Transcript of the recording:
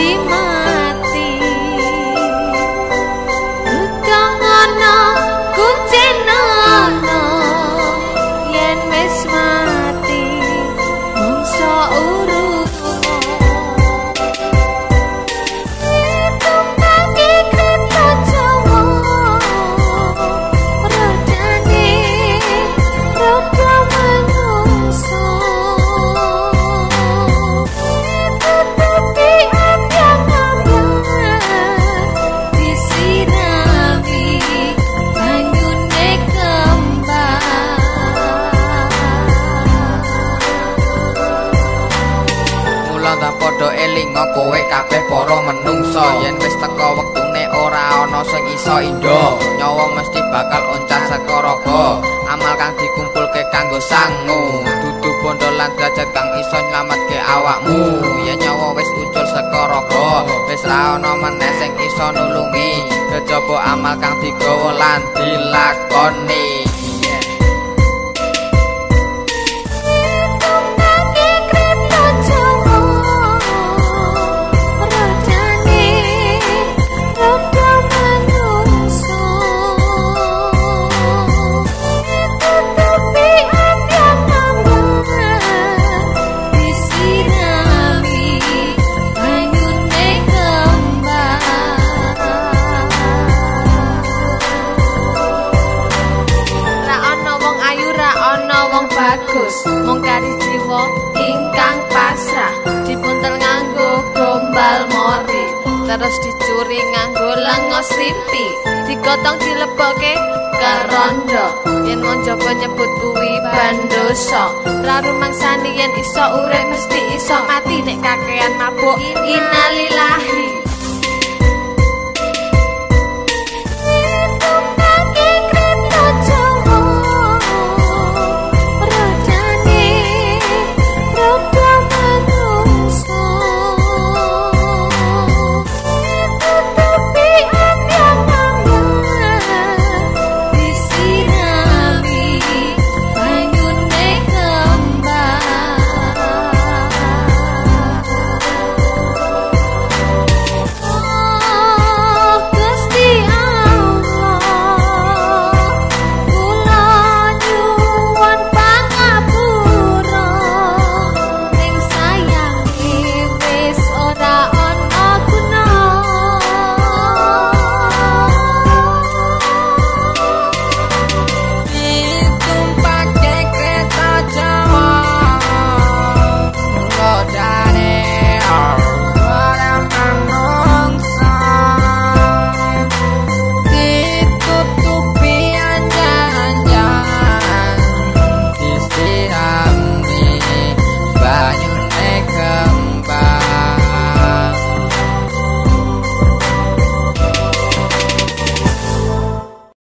Fatima ngrungokno kowe kabeh para menungsa. Yen wis teka wektune ora ana sing isa indho nyawa mesti bakal oncat saka raga. Amal kang dikumpulke kanggo sangu dudu bondo lan derajat kang isa nyelametke awakmu. Yen nyawa wis ucul sakaraga wis ra ana meneh sing isa nulungi. Kecoba amal kang digawa lan dilakoni. Bagus. Mung kari jiwa ingkang pasrah dipuntel nganggo gombal mori. Terus dicuri nganggo lengos rimpi. Digotong dileboke kerondo. Yen njoba nyebut kuwi bandosa. Ra rumangsani yen iso urip mesti iso mati. Nek kakean mabuk innalillahi